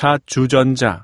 자동차 주전자.